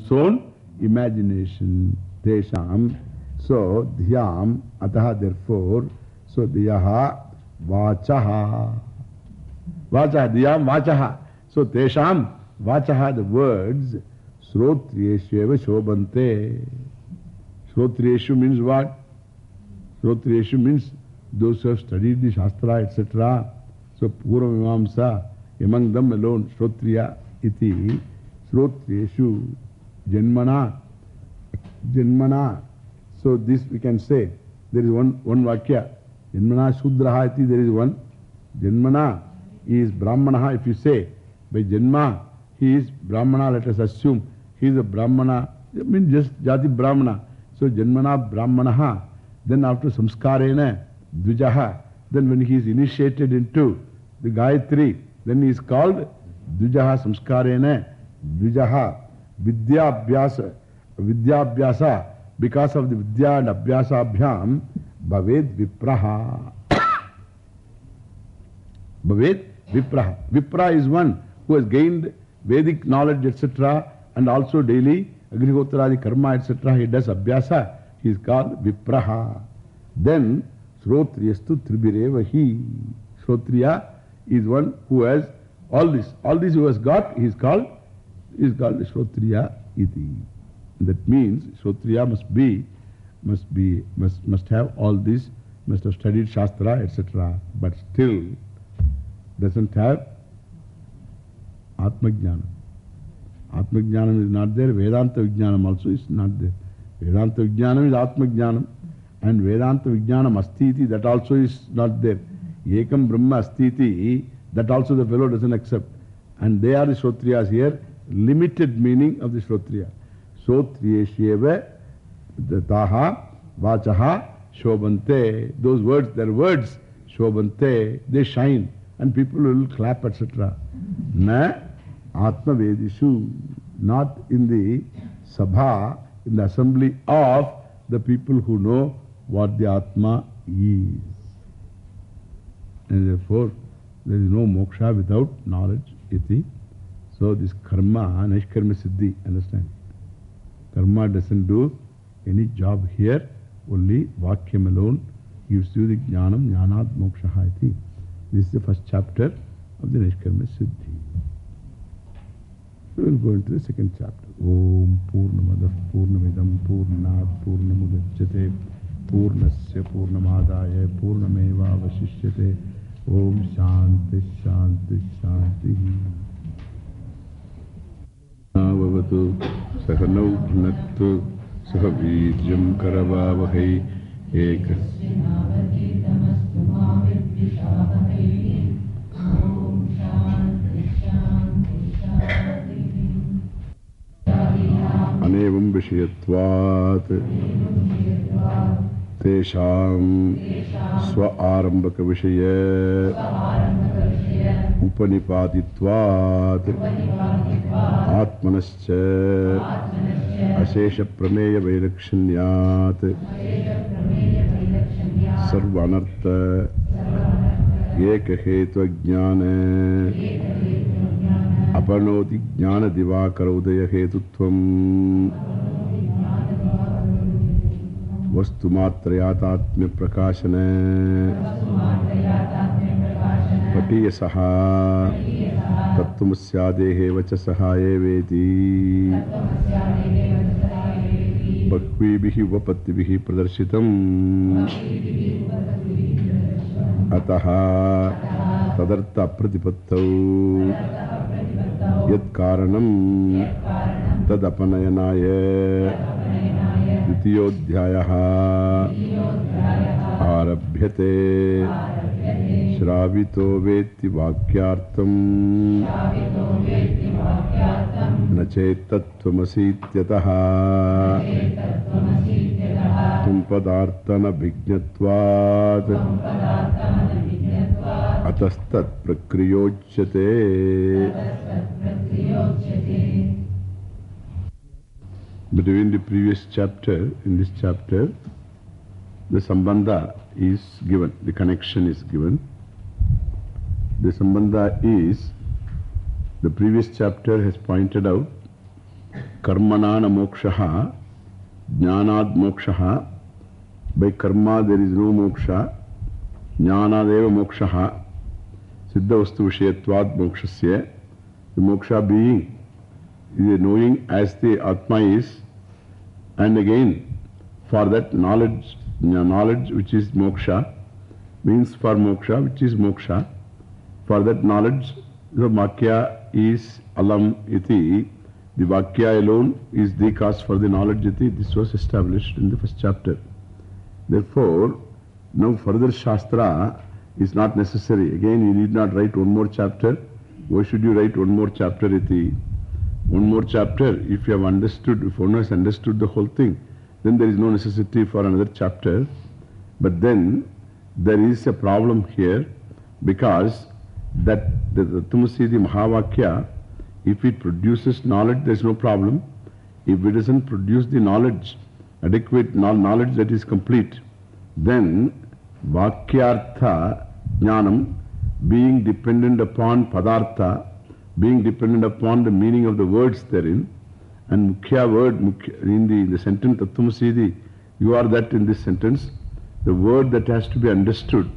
one's own imagination. Tesham. So, dhyam, ataha, therefore. So, dhyaha, vachaha. Vachaha, dhyam, vachaha. So, tesham, vachaha, the words, srotriyesheva shobante. Srotriyeshu means what? Srotriyeshu means those who have studied the Shastra, etc. So, Purva Mimamsa, among them alone, Shrotriya iti, Shrotriyeshu, Janmana, Janmana. So, this we can say, there is one, one Vakya. Janmana Shudraha iti, there is one. Janmana is Brahmana, if you say, by Janma, he is Brahmana, let us assume, he is a Brahmana, I mean just Jati Brahmana. So, Janmana Brahmana, then after Samskarena, Dvijaha, then when he is initiated into the Gayatri, then he is called Dvijaha Samskarena, Dvijaha, Because of the Vidya and Abhyasa Abhyam, Bhaved Vipraha. Bhaved Vipraha. Vipra is one who has gained Vedic knowledge, etc., and also daily Agrihotradi karma, etc., he does Abhyasa, he is called Vipraha. Then, Srotriyastu Tribireva he. Srotriya is one who has all this. All this who has got, he is called, he is called Shrotriya iti. That means Shrotriya must be, must be, must, must have all this, must have studied Shastra, etc. But still doesn't have Atma Jnana. Atma Jnanam is not there, Vedanta Vijnanam also is not there. Vedanta Vijnanam is Atma Jnanam. And Vedanta Vijnanam Astiti, that also is not there. Ekam Brahma Astiti, that also the fellow doesn't accept. And they are the Shrotriyas here, limited meaning of the Shrotriya. The Taha, Vachaha, Shobante. Those words, their words, Shobante, they shine. And people will clap, etc. Na Atma Vedishu, not in the Sabha, in the assembly of the people who know what the Atma is. And therefore, there is no moksha without knowledge, iti. So this karma, nishkarma siddhi, understand? Karma doesn't do any job here, only vakyam alone gives you the jnanam, jnanat moksha iti. This is the first chapter of the nishkarma siddhi. So we'll go into the second chapter. Om Purnamadav Purnamidam Purnat Purnamudachyate Purnasya Purnamadaya Purnameva Vasishyate Om Shanti Shanti Shanti भवतु सहनौ भुनक्तु सह वीर्यं करवावहै। अनेवं विषयत्वात्। तेषां स्व आरम्भकविषये। उपनिपादित्वात् आत्मनश्च अशेषप्रमेयवैलक्षण्यात्। सर्वानर्थ एकहेत्वज्ञान। अपनोति ज्ञानदिवाकरोदयहेतुत्वम्। पटीयसः तत्त्वमस्यादेः वच सहाये वेति बह्वीभिः उपपत्तिभिः अतः तदर्थ अप्रतिपत्तौ यत्कारणम् तदपनयनाय। द्वितीयोऽध्यायः। आरभ्यते। श्रावितो वेत्ति वाक्यार्थम् न चेत्तत्त्वमसीत्यतः तुम्पदार्थनभिज्ञत्वात् अतस्तत्प्रक्रियोच्यते Between the previous chapter, in this chapter, the sambandha is given, the connection is given. The sambandha is, the previous chapter has pointed out karmana na moksha, jnanad moksha. By karma there is no moksha. Jnanadeva moksha. Siddha vastu vishayatvad mokshasya. The moksha being is a knowing as the Atma is. And again, for that knowledge, knowledge which is moksha, means for moksha, which is moksha. For that knowledge, the Vakya is alam iti. The Vakya alone is the cause for the knowledge iti. This was established in the first chapter. Therefore, now further Shastra is not necessary. Again, you need not write one more chapter. Why should you write one more chapter iti? One more chapter, if you have understood, if one has understood the whole thing, then there is no necessity for another chapter. But then, there is a problem here because that the, the Tumasidi Mahavakya, if it produces knowledge, there is no problem. If it doesn't produce the knowledge, adequate knowledge that is complete, then Vakyartha Jnanam, being dependent upon Padartha, being dependent upon the meaning of the words therein, and Mukhya word mukhya, in, the, in the sentence Tattvamasiddhi, you are that in this sentence, the word that has to be understood,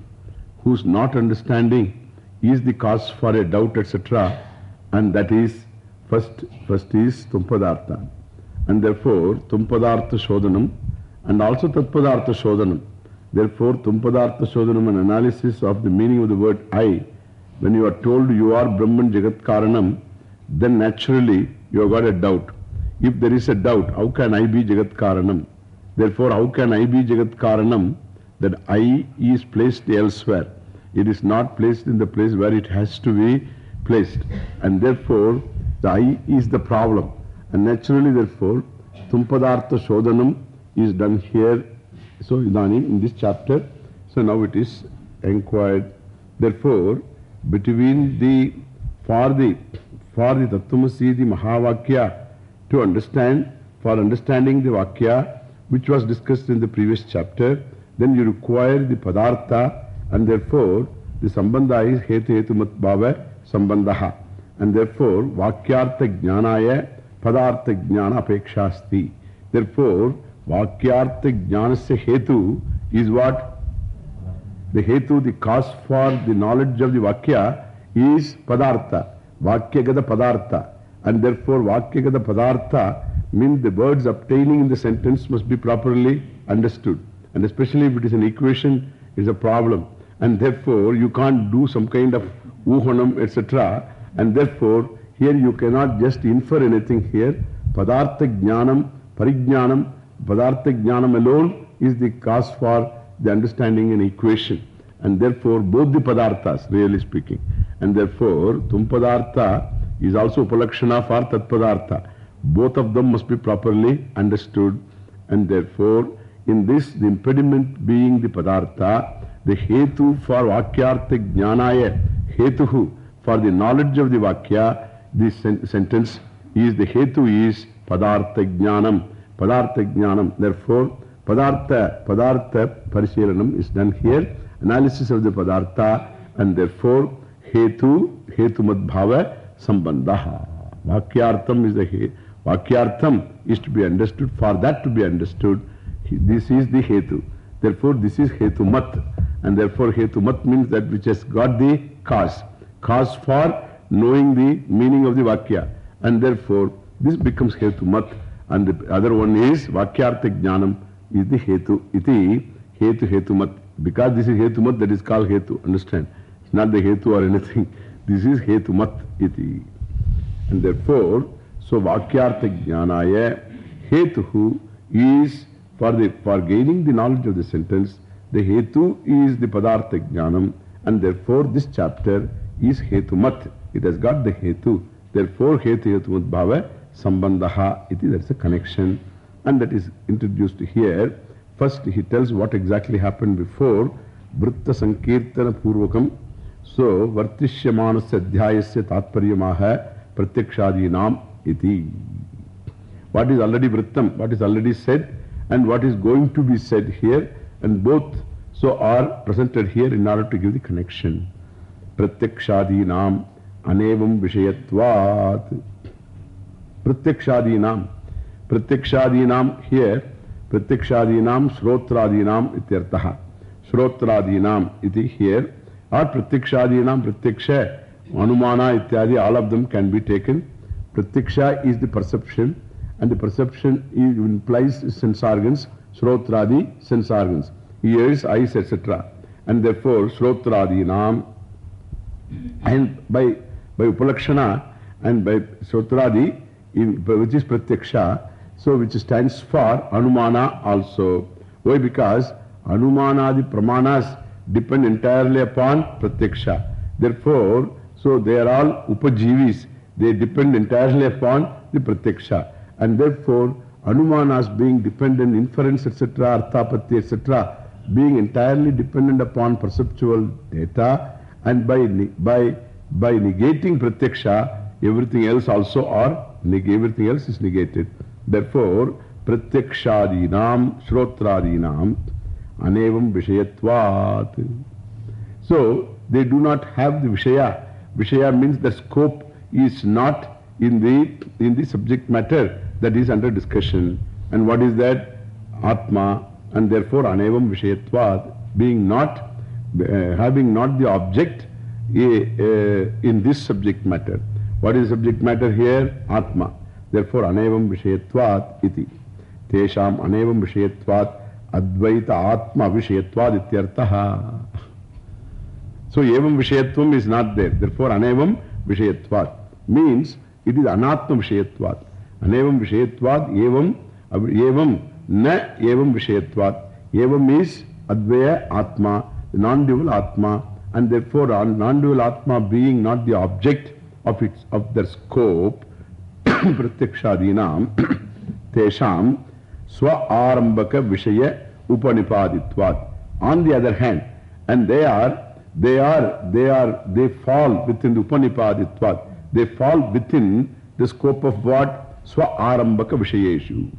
who's not understanding is the cause for a doubt, etc. And that is, first, first is Tumpadartha. And therefore, Tumpadartha Shodhanam and also Tatpadartha Shodhanam. Therefore, Tumpadartha Shodhanam, an analysis of the meaning of the word I, when you are told you are Brahman Jagat Karanam, then naturally you have got a doubt. If there is a doubt, how can I be Jagat Karanam? Therefore, how can I be Jagat Karanam? That I is placed elsewhere. It is not placed in the place where it has to be placed. And therefore, the I is the problem. And naturally, therefore, Tumpadartha Shodhanam is done here. So, Idani, in this chapter, so now it is inquired. Therefore, between the, for the, for the Tattvamasi, the Mahavakya, to understand, for understanding the Vakya, which was discussed in the previous chapter, then you require the Padartha, and therefore the Sambandha is Hetu Hetu Mat Bhava Sambandha. And therefore, Vakyartha Jnanaya Padartha Jnana Apekshasti. Therefore, Vakyartha Jnanasya Hetu is what? The Hetu, the cause for the knowledge of the Vakya is Padartha. Vakyagada Padartha. And therefore, Vakyagada Padartha means the words obtaining in the sentence must be properly understood. And especially if it is an equation, it's a problem. And therefore, you can't do some kind of uhanam, etc. And therefore, here you cannot just infer anything here. Padartha jnanam, parijnanam, padartha jnanam alone is the cause for the understanding an equation. And therefore, both the padarthas, really speaking. And therefore, tumpadartha is also upalakshana for tatpadartha. Both of them must be properly understood. And therefore, in this, the impediment being the padartha, the hetu for vakyartha jnanaya, hetuhu for the knowledge of the vakya, this sen sentence is the hetu is padartha jnanam. Padartha jnanam. Therefore, padartha, padartha parishilanam is done here. Analysis of the padartha and therefore hetu, hetu madbhava sambandha. Vakyartham is the he, Vakyartham is to be understood. For that to be understood, this is the hetu. Therefore, this is hetu mat. And therefore, hetu mat means that which has got the cause. Cause for knowing the meaning of the Vakya. And therefore, this becomes hetu mat. And the other one is Vakyartha jnanam is the hetu. Iti hetu hetu mat. Because this is hetu mat, that is called hetu. Understand? It's not the hetu or anything. This is hetu mat iti. And therefore, so Vakyartha jnanaya Hetu is for, the, for gaining the knowledge of the sentence, the hetu is the padartha jnanam, and therefore this chapter is hetu mat. It has got the hetu. Therefore, hetu hetu mat bhava sambandha iti. That's a connection. And that is introduced here. First, he tells what exactly happened before. Vritta Sankirtana Purvakam. So, Vartishyamanasya Adhyayasya Tatparyamaha Pratyakshadinam iti. What is already Vrittam, what is already said, and what is going to be said here, and both so are presented here in order to give the connection. Pratyakshadinam anevam vishayatvat. Pratyakshadinam. Pratyakshadinam here, Pratyakshadinam Shrotradinam ityartaha. Shrotradinam iti here, or Pratyakshadinam Pratyaksha, Anumana ityadi, all of them can be taken. Pratyaksha is the perception, and the perception implies sense organs, Shrotradi, sense organs, ears, eyes, etc. And therefore, Shrotradi naam, and by, by Upalakshana and by Shrotradi, which is Pratyaksha, so which stands for Anumana also. Why? Because Anumanadi Pramanas depend entirely upon Pratyaksha. Therefore, so they are all Upajivis. They depend entirely upon the Pratyaksha. And therefore, Anumanas being dependent, inference, etc., Arthapatti, etc., being entirely dependent upon perceptual data, and by, by, by negating Pratyaksha, everything else also are, everything else is negated. Therefore, Pratyakshadinam, Shrotradinam, Anevam Vishayatvat. So, they do not have the Vishaya. Vishaya means the scope is not in the, in the subject matter that is under discussion. And what is that? Atma. And therefore, Anevam Vishayatvat, being not, uh, having not the object uh, in this subject matter. What is subject matter here? Atma. Therefore, Anevam Vishayatvat iti. Tesham Anevam Vishayatvat Advaita Atma Vishayatvat ityartaha. So, Evam Vishayatvam is not there. Therefore, Anevam Vishayatvat means it is Anatma Vishayatvat. Anevam Vishayatvat, Evam, Evam, Na Evam Vishayatvat. Evam is Advaya Atma, the non-dual Atma, and therefore non-dual Atma being not the object of its, of their scope, Pratyakshadinam, Tesham, Swa Arambaka Vishaya Upanipaditvat. On the other hand, and they are they are, they are, they fall within the Upanipaditvat. They fall within the scope of what? Swa Arambaka Vishayeshu.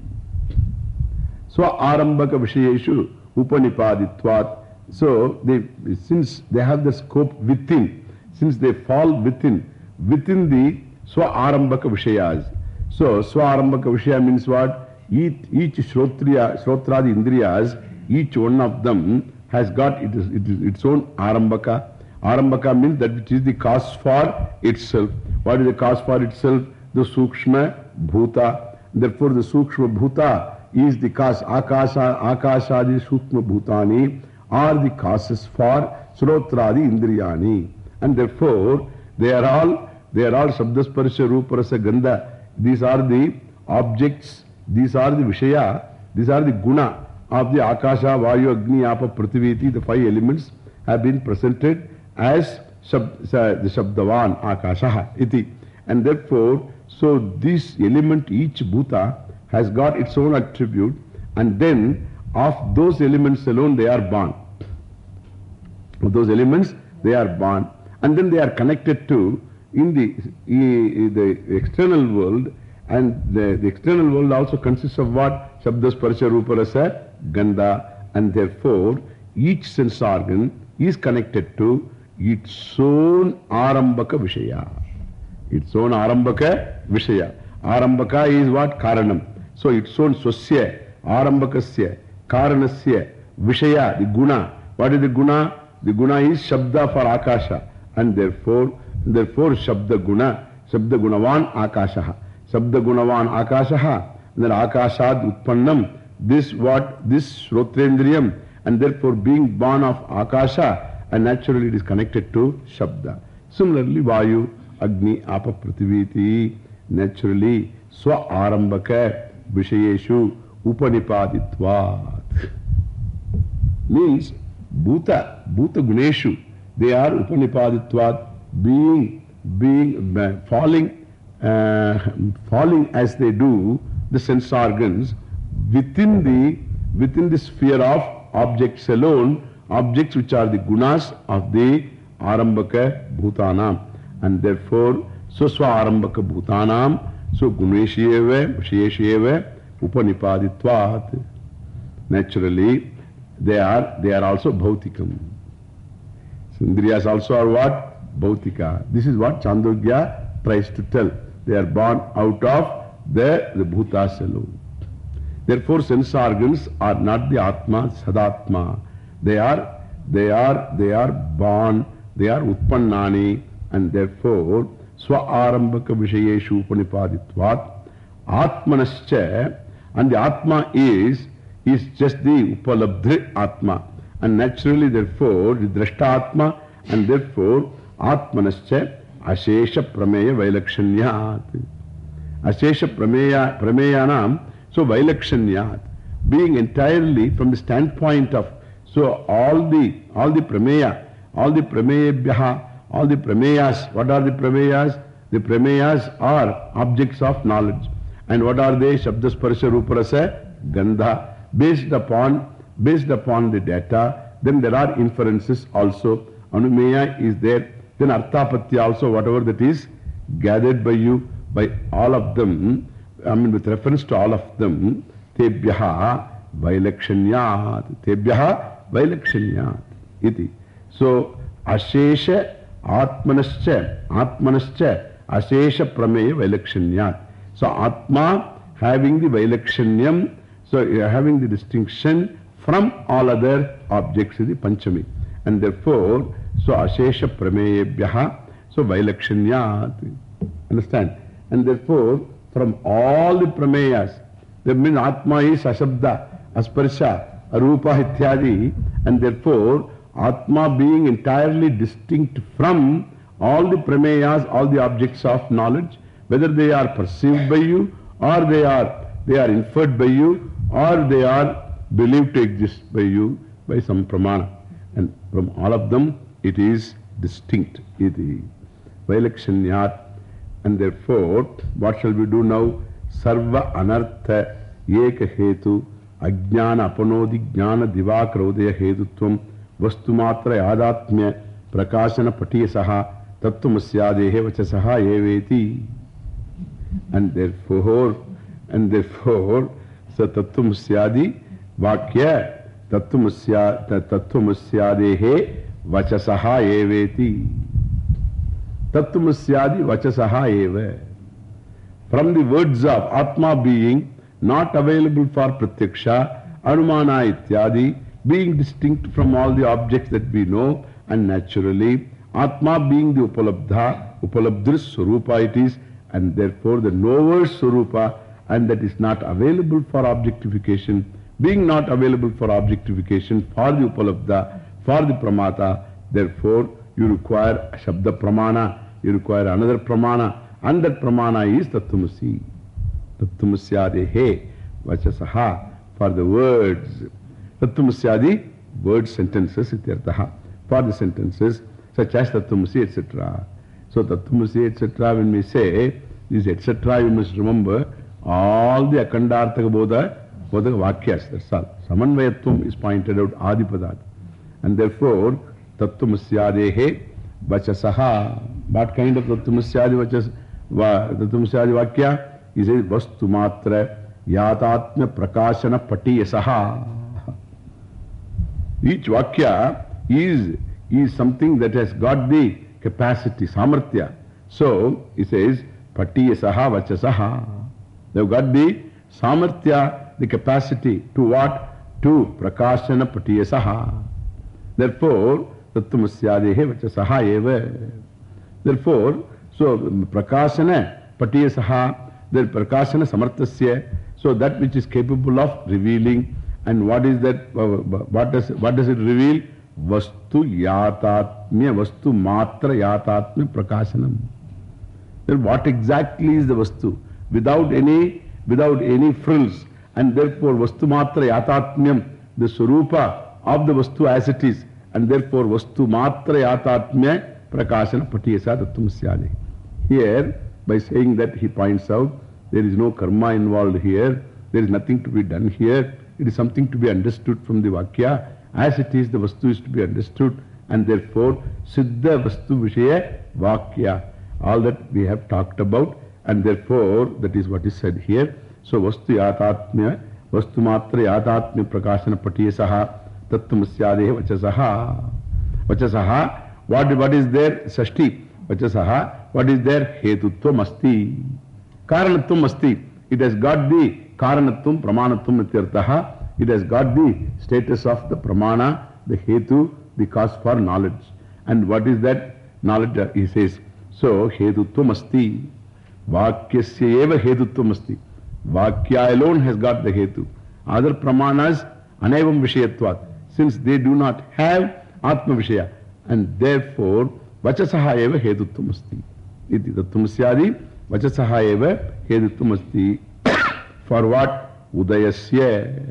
Swa Arambaka Vishayeshu Upanipaditvat. So, they, since they have the scope within, since they fall within, within the Swa Arambaka Vishayas. So, Swa Arambaka Vishaya means what? Each, each Shrotriya, Shrotradi Indriyas, each one of them has got it is, it is its own arambaka. Arambaka means that which is the cause for itself. What is the cause for itself? The Sukshma Bhuta. Therefore, the Sukshma Bhuta is the cause. Akasha, Akashadi Sukshma Bhutani are the causes for Srotradi Indriyani. And therefore, they are all, they are all Shabdasparsha Ruparasa Gandha. These are the objects, these are the Vishaya, these are the Guna of the Akasha, Vayu, Agni, Apa, Prithiviti, the five elements have been presented as Shabdavan, Akasha, iti. And therefore, so this element, each Bhuta, has got its own attribute, and then of those elements alone they are born. Of those elements, they are born, and then they are connected to in the, the external world, and the, the external world also consists of what? Shabda, Sparsha, Rupa, Rasa, Gandha, and therefore each sense organ is connected to its own Arambaka Vishaya. Its own Arambaka Vishaya. Arambaka is what? Karanam. So its own Swasya, Arambakasya, Karanasya, Vishaya, the Guna. What is the Guna? The Guna is Shabda for Akasha. And therefore, therefore Shabda Guna, Shabda Gunavan Akashaha. Shabda Gunavan Akashaha. Then Akashad Utpannam. This what? This Shrotrendriyam and therefore being born of Akasha and naturally it is connected to Shabda. Similarly, Vayu, Agni, Apa, Prithiviti, naturally Swa Arambaka, Vishayeshu, Upanipaditvat. Means Bhuta, Bhuta Guneshu, they are Upanipaditvat, being, being, uh, falling, uh, falling as they do, the sense organs within the, within the sphere of objects alone, objects which are the gunas of the Arambaka Bhutanam. And therefore, Swaswa Arambaka Bhutanam, so Guneshiyeva, Shiyeshiyeva, Upanipaditvat. Naturally, they are, they are also Bhautikam. Sindriyas also are what? Bhautika. This is what Chandogya tries to tell. They are born out of the, the bhutas alone. Therefore, sense organs are not the Atma, Sadatma. They are, they are, they are born, they are Utpannani, and therefore, Swa Arambaka Vishayeshu Upanipaditvat, Atmanascha, and the Atma is, is just the Upalabdhi Atma. And naturally, therefore, the Drashta Atma, and therefore, Atmanascha, Ashesha Prameya Vailakshanyat. Ashesha Prameya, Prameyanam, so Vailakshanyat, being entirely from the standpoint of, so all the, all the Prameya, all the Prameyabhyaha, all the Prameyas, what are the Prameyas? The Prameyas are objects of knowledge. And what are they? Shabda Sparsha Ruparasa Gandha. Based upon, based upon the data, then there are inferences also. Anumeya is there. Then Arthapatya also, whatever that is gathered by you, by all of them, I mean with reference to all of them, Tebhyaha Vailakshanyat. Tebhyaha वैलक्षण्यो अशेष आत्मनश्च आत्मनश्च अशेष प्रमेय वैलक्षण्यात्। So आत्मा having the वैलक्षण्यम so having the distinction from all other objects इति पंचमी and therefore so अशेष प्रमेयेभ्यः so वैलक्षण्यात्। Understand and therefore from all the प्रमेयस that means आत्मा इज़ अशब्द अस्पर्श Arupa, Ityadi, and therefore, Atma being entirely distinct from all the Prameyas, all the objects of knowledge, whether they are perceived by you, or they are, they are inferred by you, or they are believed to exist by you by some pramana. And from all of them, it is distinct. Iti. Vailakshanyat. And therefore, what shall we do now? Sarva anartha eka hetu ajnana apanodi jnana divakrodaya hetutvam vastumatra yadatmya prakashana patiyasaha tattvamasyadehe vachasaha eveti. And therefore, and therefore, so tattvamusyadi vakya tattvamusyadehe vachasaha eveti. Tattvamusyadi vachasaha eva. From the words of Atma being not available for pratyaksha, anumana ityadi, being distinct from all the objects that we know, and naturally, Atma being the upalabdha, upalabdhris swarupa it is, and therefore the knower's swarupa, and that is not available for objectification, being not available for objectification for the upalabdha, for the pramata, therefore you require shabda pramana, you require another pramana, and that pramana is tattvamasi. Tattvamasyade vachasaha for the words. Tattvamasyadi word sentences ityartaha. For the sentences such as tattvamasi etc. So tattvamasi etc. when we say this etc. you must remember all the akandartaka bodha, bodha vakyas. That's all. Samanvayatvam is pointed out adipadat. And therefore tattvamasyade vachasaha. What kind of tattvamasyadi vachas? Tattvamasyadi vakya? He says vastumatra yatatmya prakashana patiyasaha. Each vakya is, is something that has got the capacity, samarthya. So, he says, patiyasaha vachasaha. They've got the samarthya, the capacity to what? To prakashana patiyasaha. Therefore, tattvamasyadehe vachasaha eva. Therefore, so prakashana patiyasaha, then prakashana samarthasya. So that which is capable of revealing and what is that, uh, what does, what does it reveal? Vastu yatatmya, vastu matra yatatmya prakashanam. Then what exactly is the vastu? Without any, without any frills. And therefore vastu matra yatatmyam, the surupa of the vastu as it is. And therefore vastu matra yatatmya prakashana patiyasa tattvamusyade. Here, by saying that he points out, there is no karma involved here. There is nothing to be done here. It is something to be understood from the Vakya. As it is, the Vastu is to be understood. And therefore, Siddha Vastu Vishaya Vakya. All that we have talked about. And therefore, that is what is said here. So, Vastu Yatatmya, Vastu Matra Yatatmya Prakashana Patiyasaha, Tattvamasyadeha Vachasaha. Vachasaha, what, what is there? Sashti. Vachasaha, what is there? Hetutvam Asti. What is that knowledge? Uh, he says, so Hetutvam Asti. Vakyasya eva Hetutvam Asti. Vakya alone has got the Hetu. Other Pramanas, Anevam Vishayatvat. Since they do not have Atma Vishaya. And therefore, Vachasaha eva Hetutvam Asti. Iti Tattvamasya Vachasaha eva Hetutvam Asti. For what? Udayasya.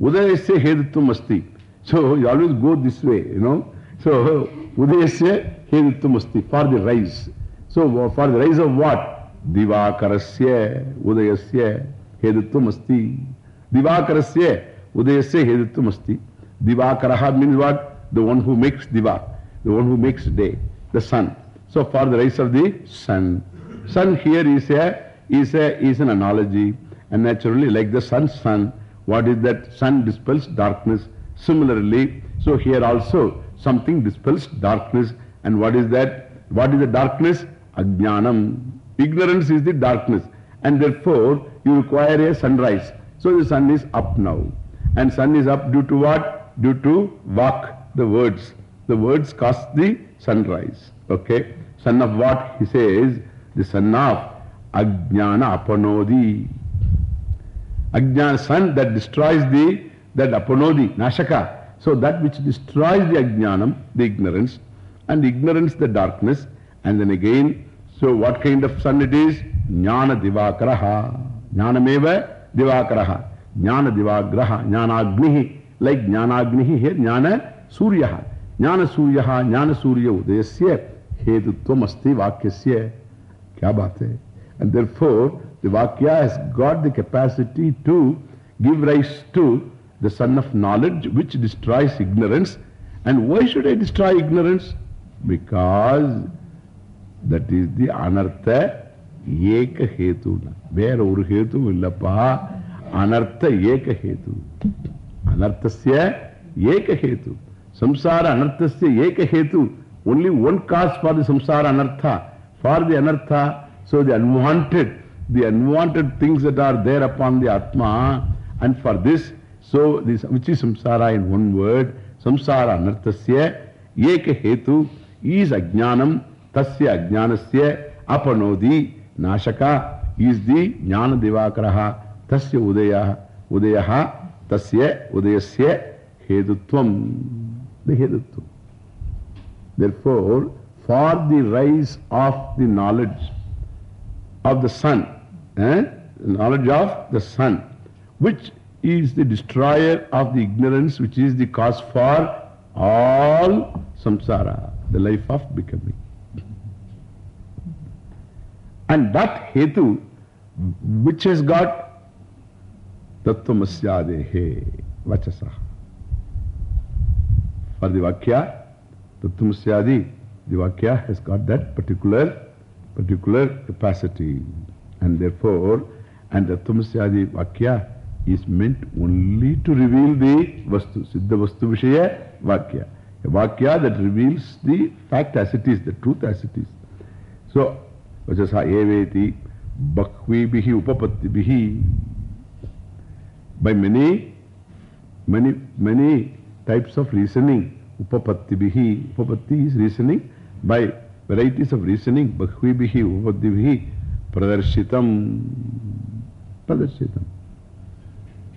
Udayasya Hedutvam Asti. So you always go this way, you know. So Udayasya Hedutvam Asti. For the rise. So for the rise of what? Divakarasya Udayasya Hedutvam Asti. Divakarasya Udayasya Hedutvam Asti. Divakaraha means what? The one who makes Diva. The one who makes day. The sun. So for the rise of the sun. Sun here is a, is a, is an analogy. And naturally, like the sun's sun, what is that? Sun dispels darkness. Similarly, so here also something dispels darkness. And what is that? What is the darkness? Ajnanam. Ignorance is the darkness. And therefore, you require a sunrise. So the sun is up now. And sun is up due to what? Due to vak, the words. The words cause the sunrise. Okay? Son of what? He says, the son of Ajnana Apanodi. Ajnana, sun that destroys the, that apanodi, nashaka. So that which destroys the ajnanam, the ignorance, and ignorance the darkness, and then again, so what kind of sun it is? Jnana divakaraha. Jnanameva divakaraha. Jnana divagraha. Jnana agnihi. Like jnana agnihi here, jnana suryaha. Jnana suryaha, jnana surya udayasya, hedutvam asti vakyasya. Kya baat hai? And therefore, the Vakya has got the capacity to give rise to the sun of knowledge which destroys ignorance. And why should I destroy ignorance? Because that is the anartha eka hetu. Where ur hetu villapa anartha eka hetu. Anarthasya eka hetu. Samsara anarthasya eka hetu. Only one cause for the samsara anartha. For the anartha, so the unwanted the unwanted things that are there upon the Atma, and for this, so this, which is samsara in one word, samsara anarthasya, eka hetu is ajnanam, tasya ajnanasya, apanodi, nashaka is the jnana divakaraha, tasya udaya, udayaha, tasya udayasya, hedutvam, the hedutvam. Therefore, for the rise of the knowledge of the sun, eh? knowledge of the sun, which is the destroyer of the ignorance, which is the cause for all samsara, the life of becoming. And that hetu, which has got tattvamasyadehe vachasaha. For the vakya, tattvamasyadehe, the vakya has got that particular, particular capacity. And therefore, and Tattvamasya Vakya is meant only to reveal the Vastu, Siddha Vastu Vishaya Vakya. A Vakya that reveals the fact as it is, the truth as it is. So, Vajasa Eveti Bhakvibihi Upapattibihi. By many, many, many types of reasoning, Upapattibihi. Upapatti is reasoning. By varieties of reasoning, Bhakvibihi Upapattibihi. Pradarshitam. Pradarshitam.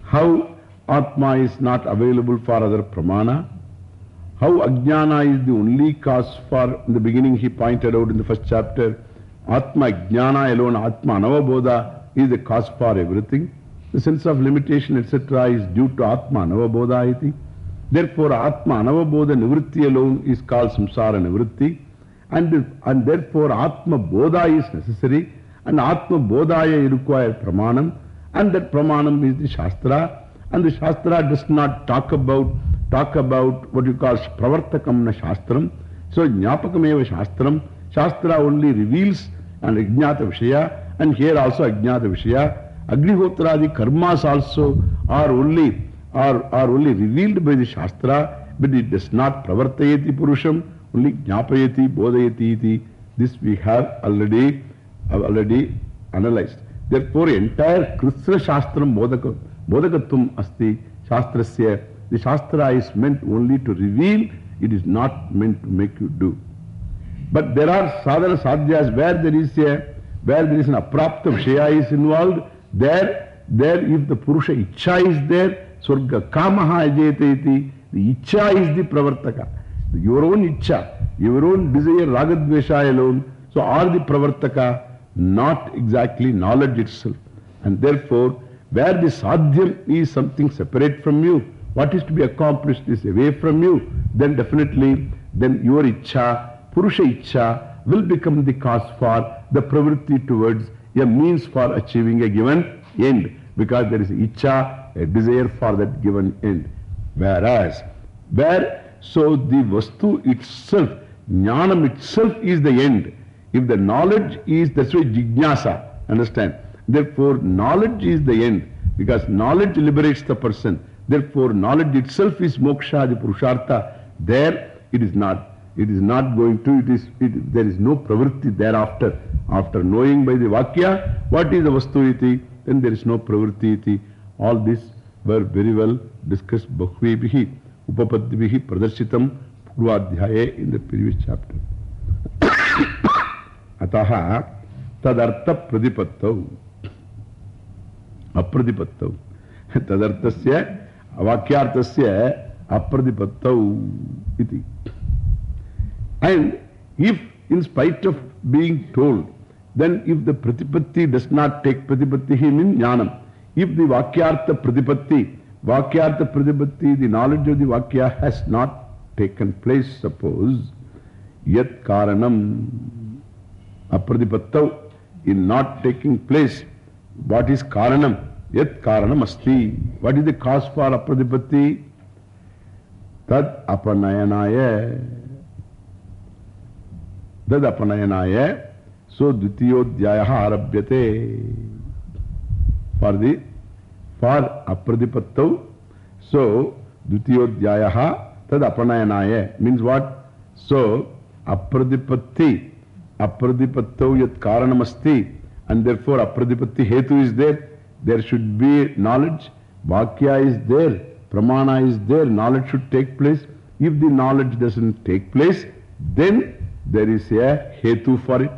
How Atma is not available for other pramana. How Ajnana is the only cause for, in the beginning he pointed out in the first chapter, Atma Jnana alone, Atma Anavabodha is the cause for everything. The sense of limitation, etc. is due to Atma Anavabodha iti. Therefore, Atma Anavabodha Nivritti alone is called Samsara Nivritti. And, and therefore, Atma Bodha is necessary. And Atma Bodhaya require Pramanam. And that Pramanam is the Shastra. And the Shastra does not talk about, talk about what you call Pravartakam na Shastram. So, Jnapakameva Shastram. Shastra only reveals an Ajnata Vishaya. And here also Ajnata Vishaya. Agnihotradi karmas also are only, are, are only revealed by the Shastra. But it does not Pravartayati Purusham. Only Jnapayati, Bodhayati iti. This we have already, have already analyzed. Therefore, entire Krishna Shastram Bodhaka, Bodhakatvam Asti Shastrasya. The Shastra is meant only to reveal, it is not meant to make you do. But there are sadhana sadhyas where there is a, where there is an aprapta vishaya is involved, there, there if the Purusha Icha is there, Surga Kamaha ajayate iti, the Icha is the Pravartaka. Your own Icha, your own desire, Ragadvesha alone, so are the Pravartaka, not exactly knowledge itself. And therefore, where the sadhyam is something separate from you, what is to be accomplished is away from you, then definitely, then your Icha, Purusha Icha, will become the cause for the pravritti towards a means for achieving a given end. Because there is Icha, a desire for that given end. Whereas, where, so the Vastu itself, Jnanam itself is the end. If the knowledge is, that's why Jignasa, understand? Therefore, knowledge is the end. Because knowledge liberates the person. Therefore, knowledge itself is moksha, the purushartha. There, it is not. It is not going to, it is, it, there is no pravritti thereafter. After knowing by the vakya, what is the vastu iti, then there is no pravritti iti. All this were very well discussed bhakvebihi, being told, then if the pratipatti does not take pratipatti, he means jnanam. If the vakyartha pratipatti, vakyartha pratipatti, the knowledge of the vakya has not taken place, suppose, yat karanam apradipattau, in not taking place, what is karanam? Yat karanam asti. What is the cause for apradipatti? Tad apanayanaya. Tad apanayanaya. So, dvitiyodhyayaha arabhyate. For the, for apradipattau. So, dvitiyodhyayaha tad apanayanaya. Means what? So, apradipatti. Apradipattau yat karanamasti. And therefore, apradipatti hetu is there. There should be knowledge. Vakya is there. Pramana is there. Knowledge should take place. If the knowledge doesn't take place, then there is a hetu for it.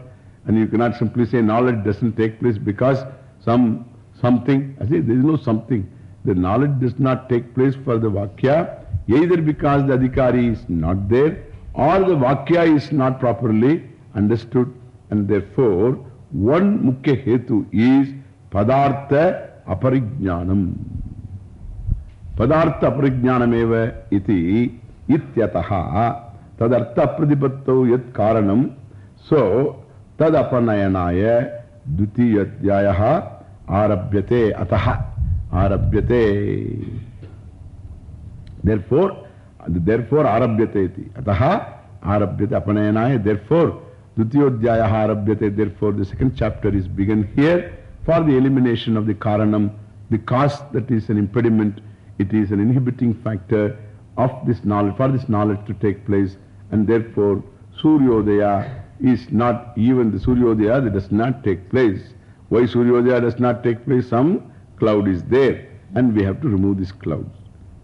And you cannot simply say knowledge doesn't take place because some something. I say there is no something. The knowledge does not take place for the Vakya either because the Adhikari is not there or the Vakya is not properly understood. And therefore, one Mukhya Hetu is Padartha Aparijnanam. Padartha Aparijnanameva iti ityataha tadartha pradipattau yat karanam. So, tadapanayanaye dutiyadhyayaha arabhyate ataha arabhyate. Therefore, therefore arabhyate. Ataha arabhyate apanayanaye. Therefore, dutiyadhyayaha arabhyate. Therefore, the second chapter is begun here for the elimination of the karanam, the cause that is an impediment. It is an inhibiting factor of this knowledge, for this knowledge to take place. And therefore, Suryodaya is not even the Suryodaya that does not take place. Why Suryodaya does not take place? Some cloud is there and we have to remove this cloud.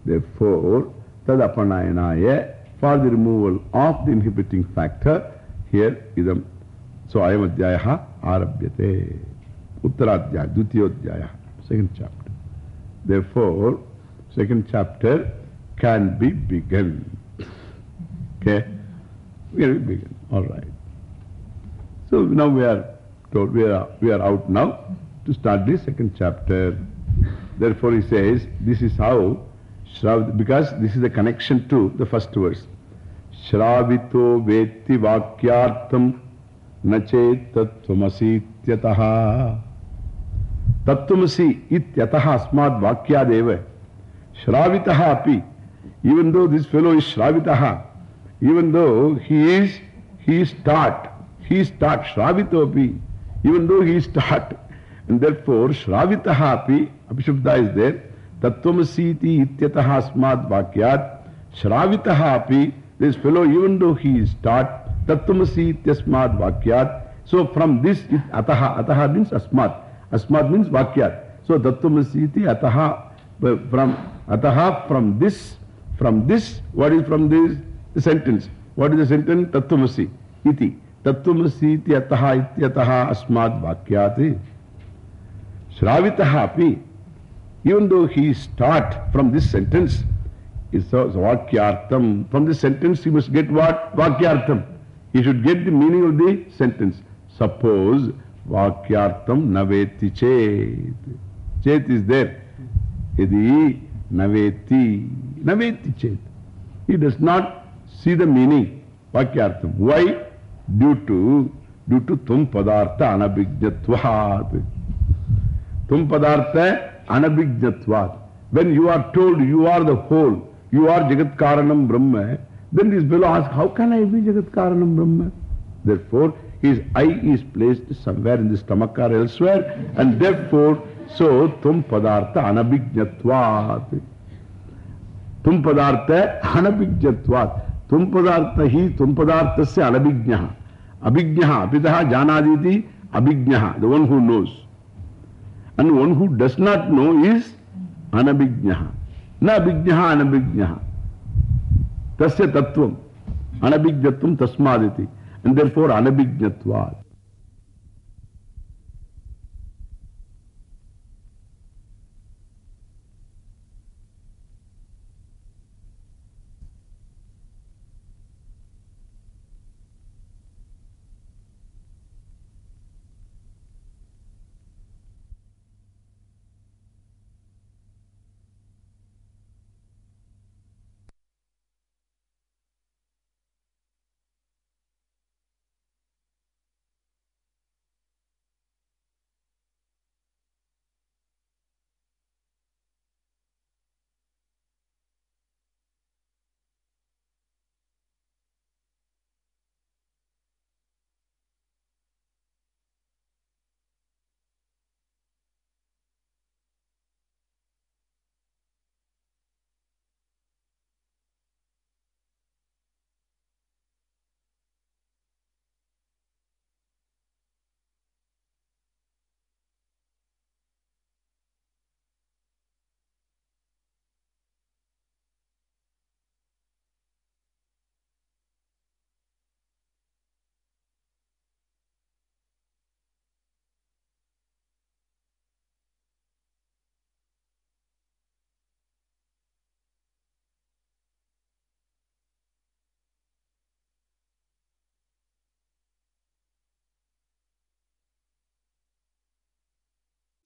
Therefore, Tadapanayanaye, for the removal of the inhibiting factor, here idam. So, Ayamadhyayaha arabhyate. Uttaradhyaya, Dutiyodhyaya, second chapter. Therefore, second chapter can be begun. Okay? Can be begun. All right. So now we are told, we are, we are out now to start the second chapter. Therefore he says, this is how, because this is the connection to the first verse. Shravito veti vakyartam nachet tattvamasityataha. Tattvamasi ityataha asmad vakyadeva. Shravitaha api. Even though this fellow is Shravitaha, even though he is, he is taught, he is taught, Shravitopi, even though he is taught, and therefore Shravitaha api, Apishabda is there, Tattvamasi ityataha asmad vakyat, Shravitaha api, this fellow, even though he is taught, Tattvamasi ityasmad vakyat, so from this, ataha, ataha means asmat, Asmat means Vakyat. So Tattvamasi iti ataha. From ataha, from this, from this, what is from this? The sentence. What is the sentence? Tattvamasi iti. तत्वसीत अस्मा वाक्या श्रावित अवन दो he start from this sentence वाक्यार्थम from this sentence must get what वाक्यार्थम you should get the meaning of the sentence suppose वाक्यार्थम नवेति चेत। चेत is there यदि नवेति नवेति चेत. He does not see the meaning वाक्यार्थम why Due to, due to tum padartha anabhignatvat. Tum padartha anabhignatvat. When you are told you are the whole, you are Jagat Karanam Brahma, then this fellow asks, how can I be Jagat Karanam Brahma? Therefore, his eye is placed somewhere in the stomach or elsewhere, and therefore, so tum padartha anabhignatvat. Tum padartha anabhignatvat. Tum padartha hi tum padarthasya anabhignaha. Abhignaha, apitaha janaditi abhignaha, the one who knows. And one who does not know is anabhignaha. Na abhignaha anabhignaha. Tasya tattvam. Anabhignatvam tasmaditi. And therefore anabhignatvat.